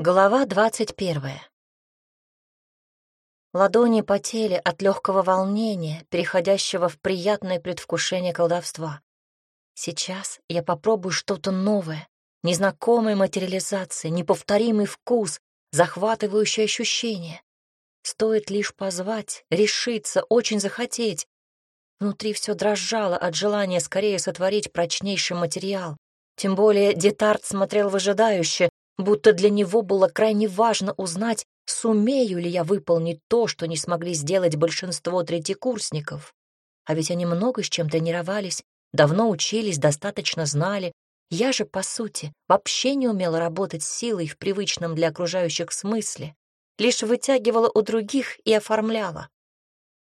Глава двадцать первая. Ладони потели от легкого волнения, переходящего в приятное предвкушение колдовства. Сейчас я попробую что-то новое, незнакомая материализация, неповторимый вкус, захватывающее ощущение. Стоит лишь позвать, решиться, очень захотеть. Внутри все дрожало от желания скорее сотворить прочнейший материал. Тем более Детарт смотрел выжидающе, будто для него было крайне важно узнать, сумею ли я выполнить то, что не смогли сделать большинство третьекурсников. А ведь они много с чем тренировались, давно учились, достаточно знали. Я же, по сути, вообще не умела работать силой в привычном для окружающих смысле, лишь вытягивала у других и оформляла.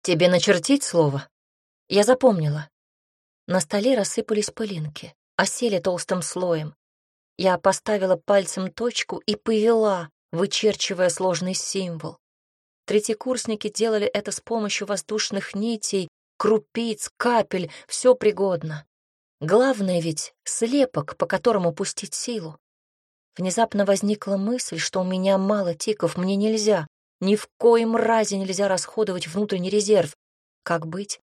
«Тебе начертить слово?» Я запомнила. На столе рассыпались пылинки, осели толстым слоем. Я поставила пальцем точку и повела, вычерчивая сложный символ. Третьекурсники делали это с помощью воздушных нитей, крупиц, капель, все пригодно. Главное ведь — слепок, по которому пустить силу. Внезапно возникла мысль, что у меня мало тиков, мне нельзя, ни в коем разе нельзя расходовать внутренний резерв. Как быть?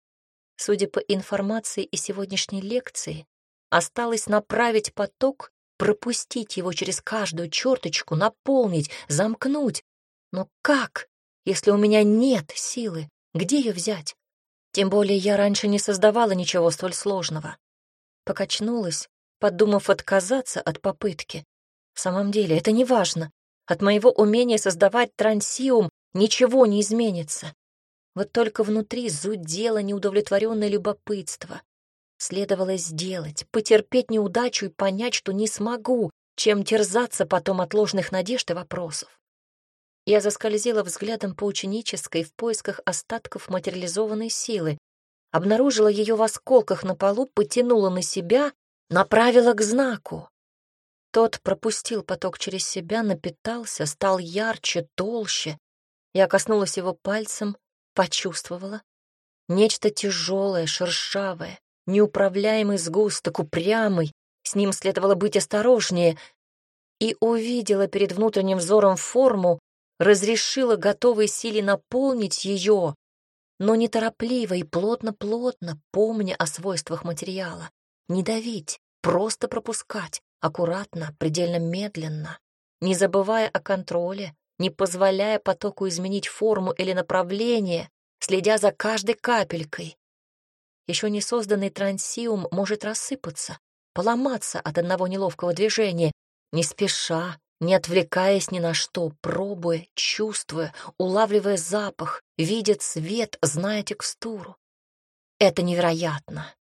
Судя по информации из сегодняшней лекции, осталось направить поток пропустить его через каждую черточку, наполнить, замкнуть. Но как, если у меня нет силы? Где ее взять? Тем более я раньше не создавала ничего столь сложного. Покачнулась, подумав отказаться от попытки. В самом деле, это не важно. От моего умения создавать трансиум ничего не изменится. Вот только внутри зудело неудовлетворенное любопытство. Следовало сделать, потерпеть неудачу и понять, что не смогу, чем терзаться потом от ложных надежд и вопросов. Я заскользила взглядом по ученической в поисках остатков материализованной силы, обнаружила ее в осколках на полу, потянула на себя, направила к знаку. Тот пропустил поток через себя, напитался, стал ярче, толще. Я коснулась его пальцем, почувствовала. Нечто тяжелое, шершавое, неуправляемый сгусток, упрямый, с ним следовало быть осторожнее, и увидела перед внутренним взором форму, разрешила готовой силе наполнить ее, но неторопливо и плотно-плотно, помня о свойствах материала. Не давить, просто пропускать, аккуратно, предельно медленно, не забывая о контроле, не позволяя потоку изменить форму или направление, следя за каждой капелькой. Еще не созданный трансиум может рассыпаться, поломаться от одного неловкого движения, не спеша, не отвлекаясь ни на что, пробуя, чувствуя, улавливая запах, видя цвет, зная текстуру. Это невероятно.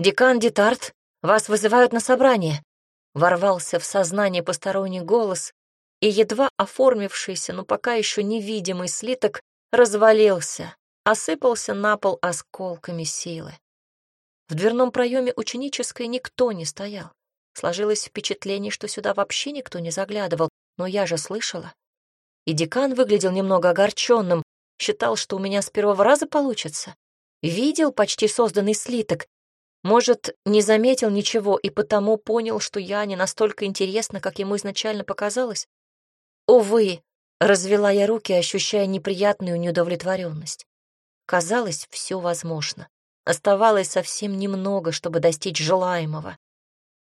«Декан Детарт, вас вызывают на собрание», — ворвался в сознание посторонний голос, и едва оформившийся, но пока еще невидимый слиток развалился, осыпался на пол осколками силы. В дверном проеме ученической никто не стоял. Сложилось впечатление, что сюда вообще никто не заглядывал, но я же слышала. И декан выглядел немного огорченным, считал, что у меня с первого раза получится. Видел почти созданный слиток. Может, не заметил ничего и потому понял, что я не настолько интересна, как ему изначально показалось. Увы, развела я руки, ощущая неприятную неудовлетворенность. Казалось, все возможно. Оставалось совсем немного, чтобы достичь желаемого.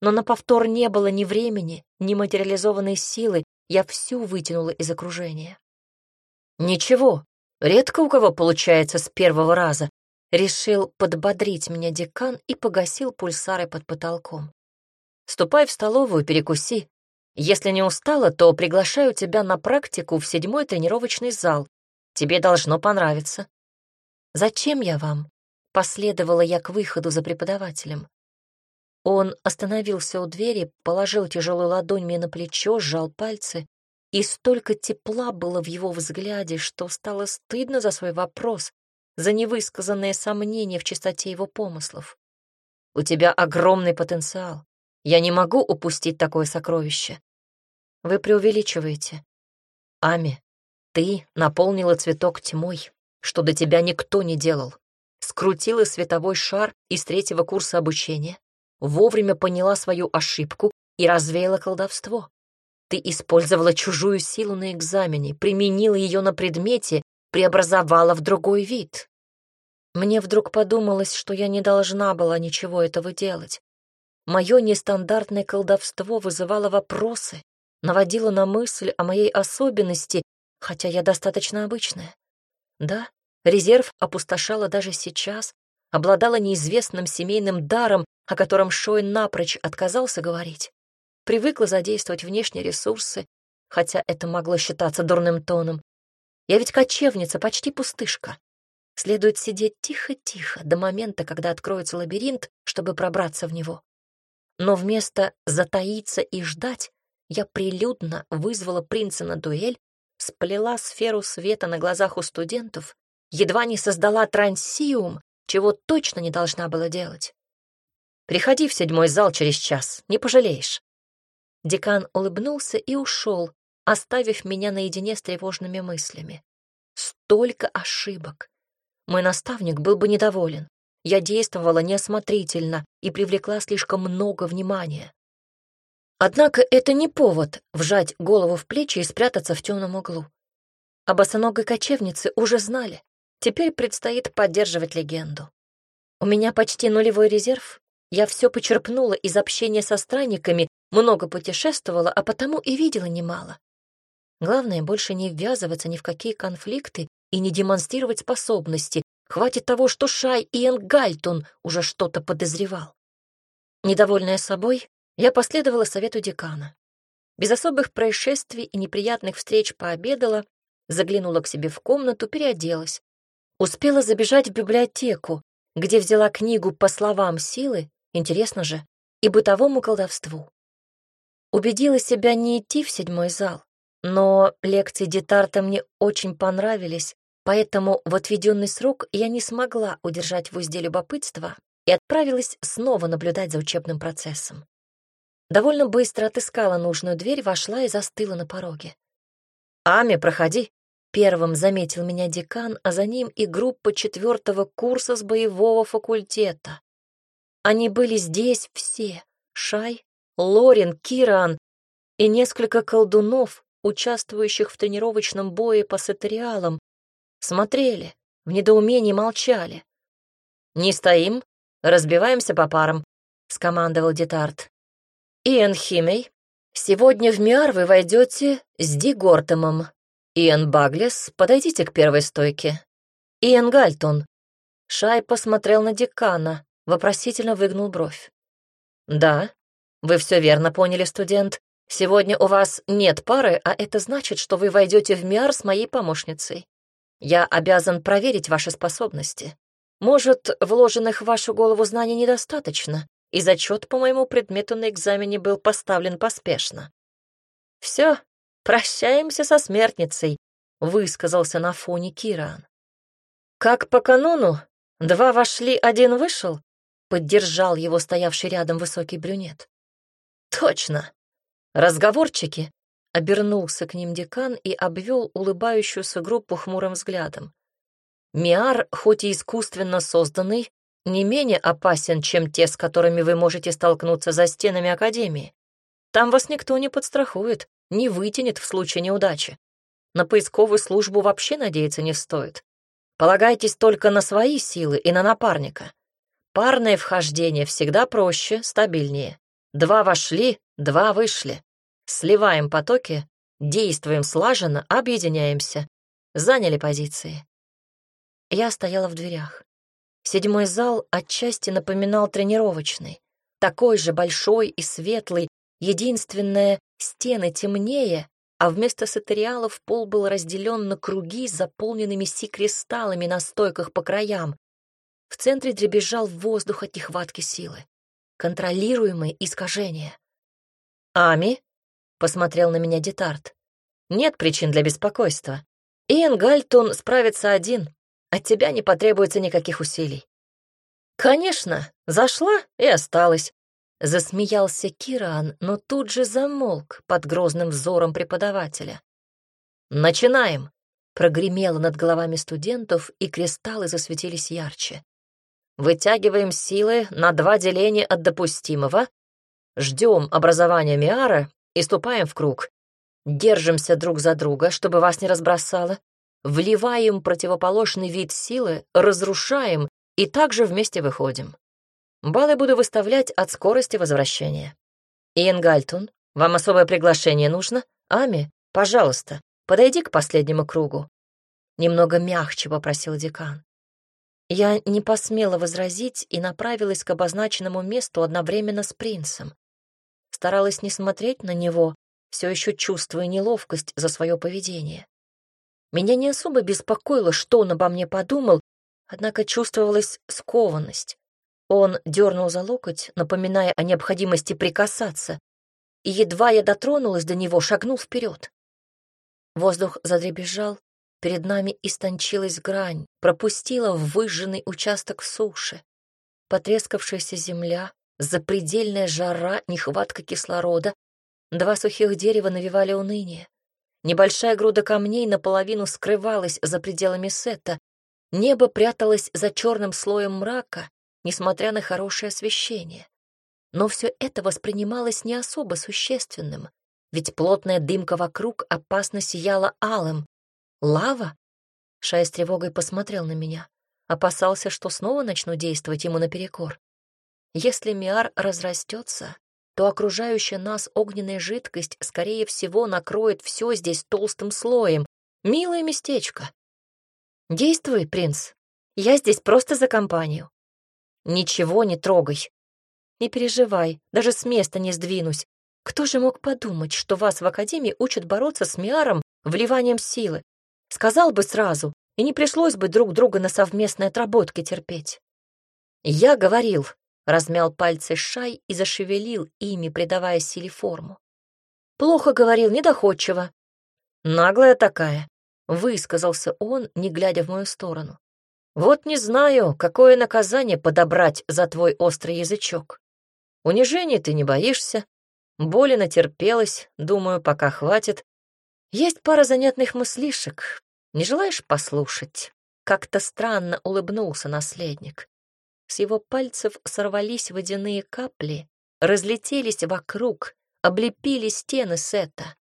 Но на повтор не было ни времени, ни материализованной силы, я всю вытянула из окружения. «Ничего, редко у кого получается с первого раза», решил подбодрить меня декан и погасил пульсары под потолком. «Ступай в столовую, перекуси. Если не устала, то приглашаю тебя на практику в седьмой тренировочный зал. Тебе должно понравиться. «Зачем я вам?» — последовала я к выходу за преподавателем. Он остановился у двери, положил тяжелую ладонь мне на плечо, сжал пальцы, и столько тепла было в его взгляде, что стало стыдно за свой вопрос, за невысказанное сомнение в чистоте его помыслов. «У тебя огромный потенциал. Я не могу упустить такое сокровище. Вы преувеличиваете. Ами, ты наполнила цветок тьмой что до тебя никто не делал. Скрутила световой шар из третьего курса обучения, вовремя поняла свою ошибку и развеяла колдовство. Ты использовала чужую силу на экзамене, применила ее на предмете, преобразовала в другой вид. Мне вдруг подумалось, что я не должна была ничего этого делать. Мое нестандартное колдовство вызывало вопросы, наводило на мысль о моей особенности, хотя я достаточно обычная. Да, резерв опустошала даже сейчас, обладала неизвестным семейным даром, о котором Шоин напрочь отказался говорить. Привыкла задействовать внешние ресурсы, хотя это могло считаться дурным тоном. Я ведь кочевница, почти пустышка. Следует сидеть тихо-тихо до момента, когда откроется лабиринт, чтобы пробраться в него. Но вместо затаиться и ждать я прилюдно вызвала принца на дуэль, сплела сферу света на глазах у студентов, едва не создала трансиум, чего точно не должна была делать. «Приходи в седьмой зал через час, не пожалеешь». Декан улыбнулся и ушел, оставив меня наедине с тревожными мыслями. Столько ошибок. Мой наставник был бы недоволен. Я действовала неосмотрительно и привлекла слишком много внимания. Однако это не повод вжать голову в плечи и спрятаться в темном углу. Об босоногой кочевнице уже знали. Теперь предстоит поддерживать легенду. У меня почти нулевой резерв. Я все почерпнула из общения со странниками, много путешествовала, а потому и видела немало. Главное, больше не ввязываться ни в какие конфликты и не демонстрировать способности. Хватит того, что Шай и Энгальтон уже что-то подозревал. Недовольная собой, я последовала совету декана. Без особых происшествий и неприятных встреч пообедала, заглянула к себе в комнату, переоделась. Успела забежать в библиотеку, где взяла книгу по словам силы, интересно же, и бытовому колдовству. Убедила себя не идти в седьмой зал, но лекции Детарта мне очень понравились, поэтому в отведенный срок я не смогла удержать в узде любопытства и отправилась снова наблюдать за учебным процессом. Довольно быстро отыскала нужную дверь, вошла и застыла на пороге. «Ами, проходи!» Первым заметил меня декан, а за ним и группа четвертого курса с боевого факультета. Они были здесь все — Шай, Лорин, Киран и несколько колдунов, участвующих в тренировочном бое по сатериалам, смотрели, в недоумении молчали. «Не стоим, разбиваемся по парам», — скомандовал Детарт. «Иэн Химей, сегодня в Миар вы войдете с Ди Гортемом, «Иэн Баглес, подойдите к первой стойке. Иэн Гальтон». Шай посмотрел на декана, вопросительно выгнул бровь. «Да, вы все верно поняли, студент. Сегодня у вас нет пары, а это значит, что вы войдете в МИАР с моей помощницей. Я обязан проверить ваши способности. Может, вложенных в вашу голову знаний недостаточно, и зачет по моему предмету на экзамене был поставлен поспешно. Все, «Прощаемся со смертницей», — высказался на фоне Киран. «Как по канону, два вошли, один вышел», — поддержал его стоявший рядом высокий брюнет. «Точно. Разговорчики», — обернулся к ним декан и обвел улыбающуюся группу хмурым взглядом. «Миар, хоть и искусственно созданный, не менее опасен, чем те, с которыми вы можете столкнуться за стенами Академии. Там вас никто не подстрахует, не вытянет в случае неудачи. На поисковую службу вообще надеяться не стоит. Полагайтесь только на свои силы и на напарника. Парное вхождение всегда проще, стабильнее. Два вошли, два вышли. Сливаем потоки, действуем слаженно, объединяемся. Заняли позиции. Я стояла в дверях. Седьмой зал отчасти напоминал тренировочный. Такой же большой и светлый, единственное, Стены темнее, а вместо сатериалов пол был разделен на круги заполненными си-кристаллами на стойках по краям. В центре дребезжал воздух от нехватки силы. Контролируемые искажения. «Ами?» — посмотрел на меня Детарт. «Нет причин для беспокойства. Иэн Гальтон справится один. От тебя не потребуется никаких усилий». «Конечно, зашла и осталась», Засмеялся Киран, но тут же замолк под грозным взором преподавателя. «Начинаем!» — прогремело над головами студентов, и кристаллы засветились ярче. «Вытягиваем силы на два деления от допустимого, ждем образования Миара и ступаем в круг. Держимся друг за друга, чтобы вас не разбросало. Вливаем противоположный вид силы, разрушаем и также вместе выходим. Баллы буду выставлять от скорости возвращения. Иэн Гальтун, вам особое приглашение нужно? Ами, пожалуйста, подойди к последнему кругу. Немного мягче попросил декан. Я не посмела возразить и направилась к обозначенному месту одновременно с принцем. Старалась не смотреть на него, все еще чувствуя неловкость за свое поведение. Меня не особо беспокоило, что он обо мне подумал, однако чувствовалась скованность. Он дернул за локоть, напоминая о необходимости прикасаться, и едва я дотронулась до него, шагнул вперед. Воздух задребезжал, перед нами истончилась грань, пропустила в выжженный участок суши. Потрескавшаяся земля, запредельная жара, нехватка кислорода, два сухих дерева навевали уныние. Небольшая груда камней наполовину скрывалась за пределами сета. Небо пряталось за черным слоем мрака, несмотря на хорошее освещение. Но все это воспринималось не особо существенным, ведь плотная дымка вокруг опасно сияла алым. «Лава?» Шай с тревогой посмотрел на меня. Опасался, что снова начну действовать ему наперекор. Если Миар разрастется, то окружающая нас огненная жидкость, скорее всего, накроет все здесь толстым слоем. Милое местечко. Действуй, принц. Я здесь просто за компанию. Ничего не трогай. Не переживай, даже с места не сдвинусь. Кто же мог подумать, что вас в Академии учат бороться с Миаром вливанием силы? Сказал бы сразу, и не пришлось бы друг друга на совместной отработке терпеть. Я говорил, Размял пальцы Шай и зашевелил ими, придавая силе форму. Плохо говорил, недоходчиво. Наглая такая, высказался он, не глядя в мою сторону. Вот не знаю, какое наказание подобрать за твой острый язычок. Унижений ты не боишься, боли натерпелась, думаю, пока хватит. Есть пара занятных мыслишек. Не желаешь послушать? Как-то странно улыбнулся наследник. С его пальцев сорвались водяные капли, разлетелись вокруг, облепили стены сета.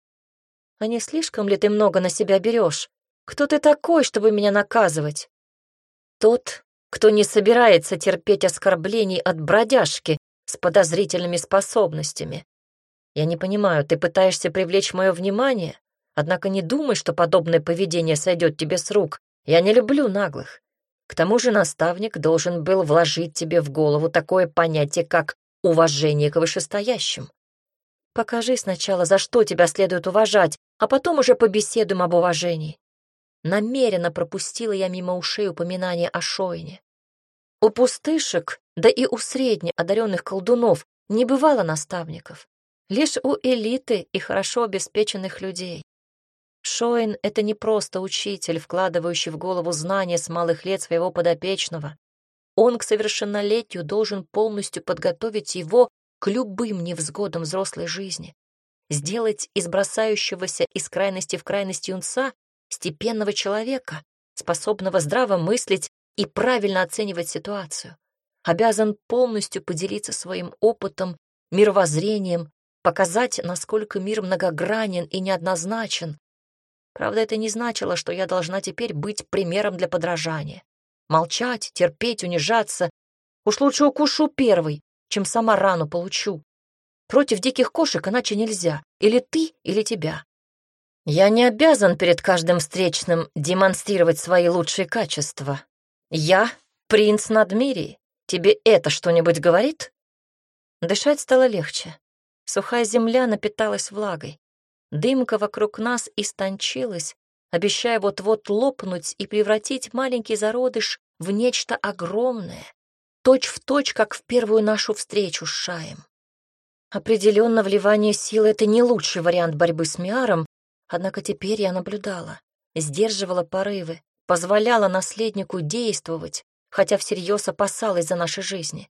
«А не слишком ли ты много на себя берешь? Кто ты такой, чтобы меня наказывать?» «Тот, кто не собирается терпеть оскорблений от бродяжки с подозрительными способностями. Я не понимаю, ты пытаешься привлечь мое внимание, однако не думай, что подобное поведение сойдет тебе с рук. Я не люблю наглых. К тому же наставник должен был вложить тебе в голову такое понятие, как уважение к вышестоящим. Покажи сначала, за что тебя следует уважать, а потом уже побеседуем об уважении. Намеренно пропустила я мимо ушей упоминание о Шойне. У пустышек, да и у средне одаренных колдунов не бывало наставников. Лишь у элиты и хорошо обеспеченных людей. Шоин — это не просто учитель, вкладывающий в голову знания с малых лет своего подопечного. Он к совершеннолетию должен полностью подготовить его к любым невзгодам взрослой жизни, сделать из бросающегося из крайности в крайность юнца степенного человека, способного здраво мыслить и правильно оценивать ситуацию, обязан полностью поделиться своим опытом, мировоззрением, показать, насколько мир многогранен и неоднозначен, Правда, это не значило, что я должна теперь быть примером для подражания. Молчать, терпеть, унижаться. Уж лучше укушу первый, чем сама рану получу. Против диких кошек иначе нельзя. Или ты, или тебя. Я не обязан перед каждым встречным демонстрировать свои лучшие качества. Я — принц Надмирии. Тебе это что-нибудь говорит? Дышать стало легче. Сухая земля напиталась влагой. Дымка вокруг нас истончилась, обещая вот-вот лопнуть и превратить маленький зародыш в нечто огромное, точь в точь, как в первую нашу встречу с Шаем. Определенно, вливание силы — это не лучший вариант борьбы с Миаром, однако теперь я наблюдала, сдерживала порывы, позволяла наследнику действовать, хотя всерьез опасалась за наши жизни.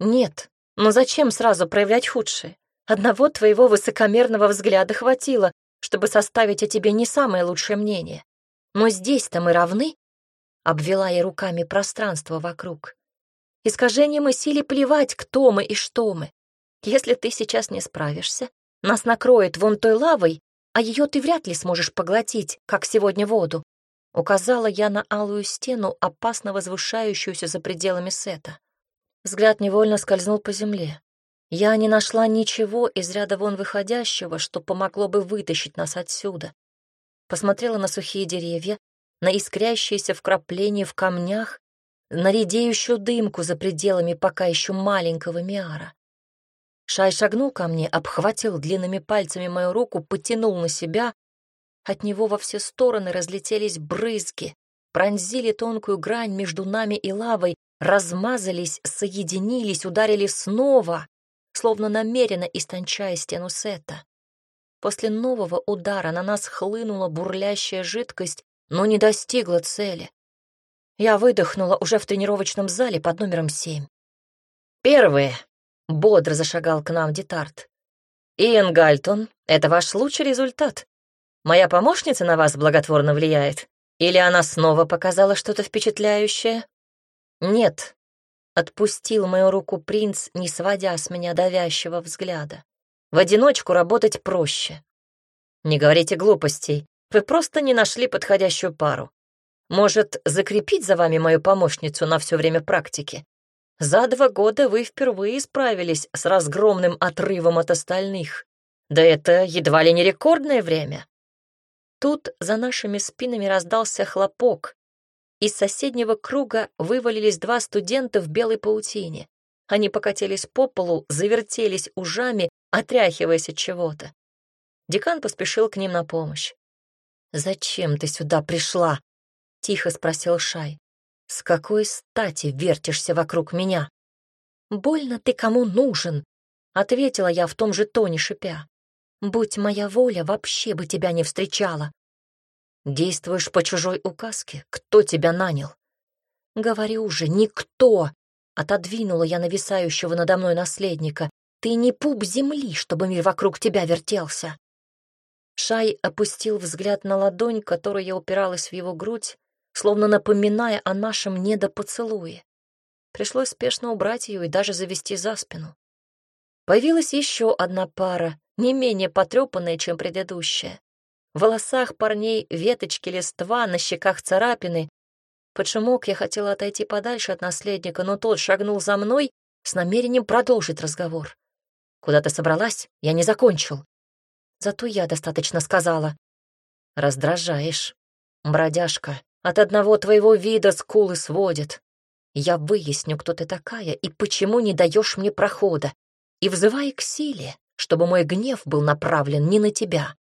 Нет, но зачем сразу проявлять худшее? Одного твоего высокомерного взгляда хватило, чтобы составить о тебе не самое лучшее мнение. Но здесь-то мы равны, — обвела я руками пространство вокруг. Искажением и силе плевать, кто мы и что мы. Если ты сейчас не справишься, нас накроет вон той лавой, а ее ты вряд ли сможешь поглотить, как сегодня воду. Указала я на алую стену, опасно возвышающуюся за пределами сета. Взгляд невольно скользнул по земле. Я не нашла ничего из ряда вон выходящего, что помогло бы вытащить нас отсюда. Посмотрела на сухие деревья, на искрящиеся вкрапления в камнях, на редеющую дымку за пределами пока еще маленького миара. Шай шагнул ко мне, обхватил длинными пальцами мою руку, потянул на себя. От него во все стороны разлетелись брызги, пронзили тонкую грань между нами и лавой, размазались, соединились, ударили снова словно намеренно истончая стену сета. После нового удара на нас хлынула бурлящая жидкость, но не достигла цели. Я выдохнула уже в тренировочном зале под номером семь. «Первые!» — бодро зашагал к нам Детарт. «Иэн Гальтон, это ваш лучший результат. Моя помощница на вас благотворно влияет? Или она снова показала что-то впечатляющее?» «Нет», Отпустил мою руку принц, не сводя с меня давящего взгляда. В одиночку работать проще. Не говорите глупостей. Вы просто не нашли подходящую пару. Может, закрепить за вами мою помощницу на все время практики? За два года вы впервые справились с разгромным отрывом от остальных. Да это едва ли не рекордное время. Тут за нашими спинами раздался хлопок, из соседнего круга вывалились два студента в белой паутине. Они покатились по полу, завертелись ужами, отряхиваясь от чего-то. Декан поспешил к ним на помощь. «Зачем ты сюда пришла?» — тихо спросил Шай. «С какой стати вертишься вокруг меня?» «Больно ты кому нужен?» — ответила я в том же тоне шипя. «Будь моя воля, вообще бы тебя не встречала. Действуешь по чужой указке? Кто тебя нанял? Говорю же, никто! Отодвинула я нависающего надо мной наследника. Ты не пуп земли, чтобы мир вокруг тебя вертелся. Шай опустил взгляд на ладонь, которая упиралась в его грудь, словно напоминая о нашем недопоцелуе. Пришлось спешно убрать ее и даже завести за спину. Появилась еще одна пара, не менее потрепанная, чем предыдущая. В волосах парней веточки листва, на щеках царапины. Под я хотела отойти подальше от наследника, но тот шагнул за мной с намерением продолжить разговор. «Куда ты собралась? Я не закончил». Зато я достаточно сказала. «Раздражаешь, бродяжка. От одного твоего вида скулы сводит. Я выясню, кто ты такая и почему не даешь мне прохода. И взывай к силе, чтобы мой гнев был направлен не на тебя,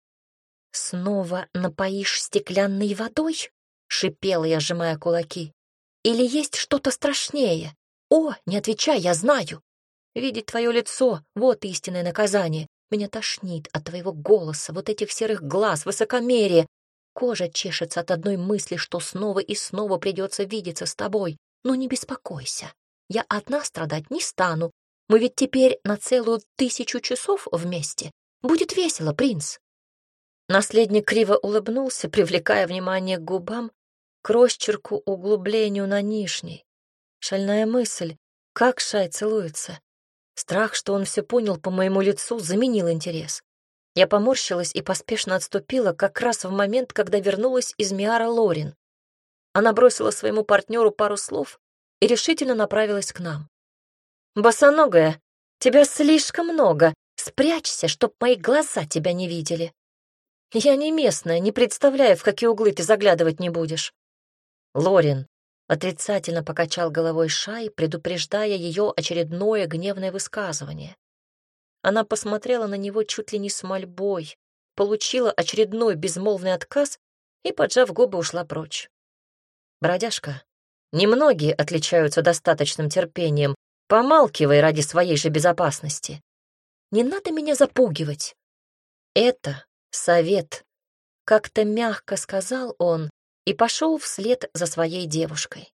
«Снова напоишь стеклянной водой?» — шипела я, сжимая кулаки. «Или есть что-то страшнее? О, не отвечай, я знаю. Видеть твое лицо — вот истинное наказание. Меня тошнит от твоего голоса, вот этих серых глаз, высокомерия. Кожа чешется от одной мысли, что снова и снова придется видеться с тобой. Но не беспокойся, я одна страдать не стану. Мы ведь теперь на целую тысячу часов вместе. Будет весело, принц. Наследник криво улыбнулся, привлекая внимание к губам, к росчерку углублению на нижней. Шальная мысль, как Шай целуется. Страх, что он все понял по моему лицу, заменил интерес. Я поморщилась и поспешно отступила как раз в момент, когда вернулась из Миара Лорин. Она бросила своему партнеру пару слов и решительно направилась к нам. «Босоногая, тебя слишком много. Спрячься, чтоб мои глаза тебя не видели». Я не местная, не представляю, в какие углы ты заглядывать не будешь. Лорин отрицательно покачал головой Шай, предупреждая ее очередное гневное высказывание. Она посмотрела на него чуть ли не с мольбой, получила очередной безмолвный отказ и, поджав губы, ушла прочь. Бродяжка, немногие отличаются достаточным терпением, помалкивай ради своей же безопасности. Не надо меня запугивать. Это совет. Как-то мягко сказал он и пошел вслед за своей девушкой.